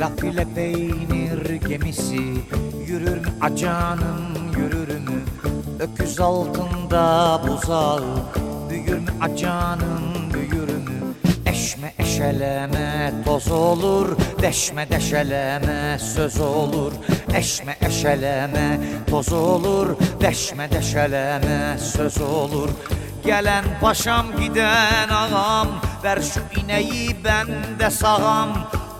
Laf ile peynir gemisi Yürür mü acanım yürür mü? Öküz altında buzağı Büyür mü acanım büyür mü? Eşme eşeleme toz olur Deşme deşeleme söz olur. Eşme eşeleme toz olur Deşme deşeleme söz olur. Gelen paşam giden ağam Ver şu ineği ben de sağam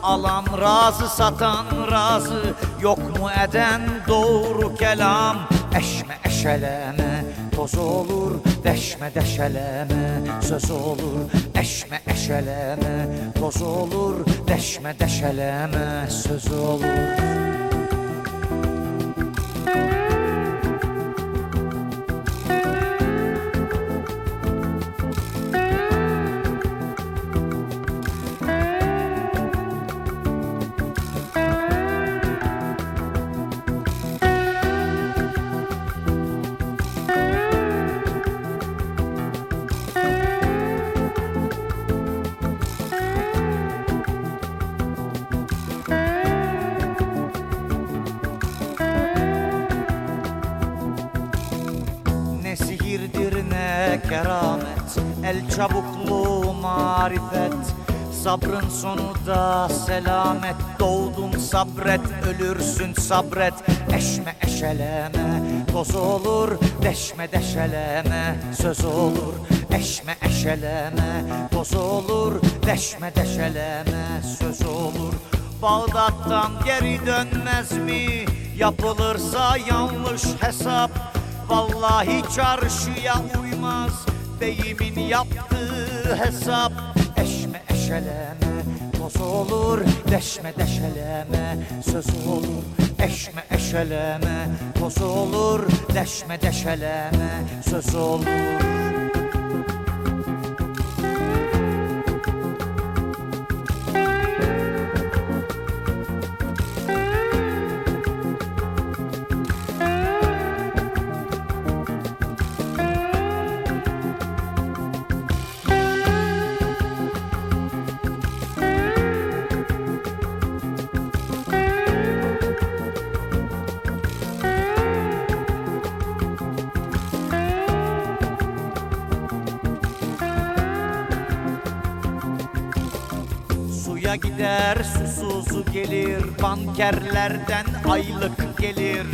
Alan razı satan razı. Yok mu eden doğru kelam? Eşme eşeleme toz olur. Deşme deşeleme söz olur. Eşme eşeleme toz olur. Deşme deşeleme söz olur keramet El çabukluğu marifet. Sabrın sonu da selamet Doğdun sabret ölürsün sabret. Eşme eşeleme toz olur Deşme deşeleme söz olur. Eşme eşeleme toz olur Deşme deşeleme söz olur. Bağdat'tan geri dönmez mi? Yapılırsa yanlış hesap Vallahi çarşıya uymaz Beyimin yaptığı hesap. Eşme eşeleme toz olur Deşme deşeleme söz olur. Eşme eşeleme toz olur Deşme deşeleme söz olur Suya gider susuzu gelir Bankerlerden aylık gelir.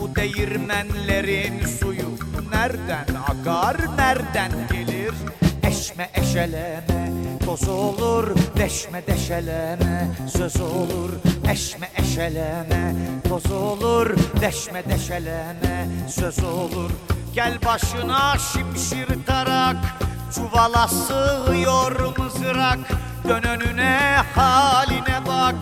Bu değirmenlerin suyu Nereden akar nereden gelir? Eşme eşeleme toz olur Deşme deşeleme söz olur. Eşme eşeleme toz olur Deşme deşeleme söz olur. Gel başına şimşir tarak Çuvala sığıyor mızrak Dön önüne haline bak.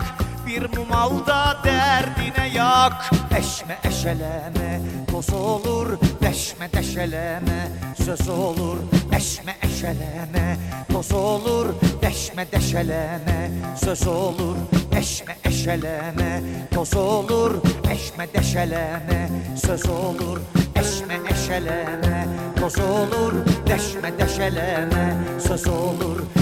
Bir mum al da derdine yak. Eşme eşeleme toz olur. Deşme deşeleme söz olur. Eşme eşeleme toz olur. Deşme deşeleme söz olur. Eşme eşeleme toz olur. Eşme deşeleme söz olur. Eşme eşeleme toz olur. Deşme deşeleme söz olur